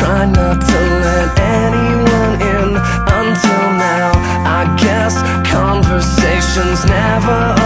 Try not to let anyone in until now. I guess conversations never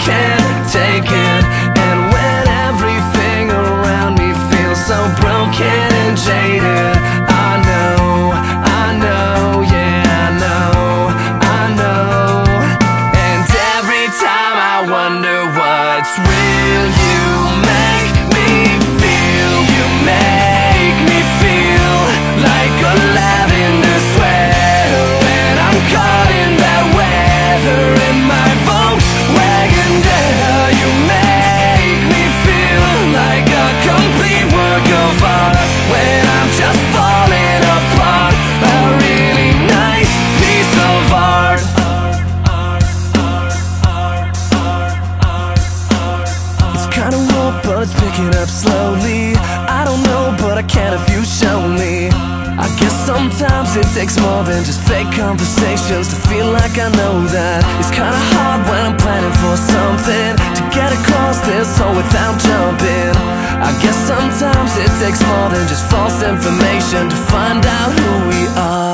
can't Buds picking up slowly. I don't know, but I can if you show me. I guess sometimes it takes more than just fake conversations To feel like I know that It's kinda hard when I'm planning for something To get across this hole without jumping. I guess sometimes it takes more than just false information To find out who we are.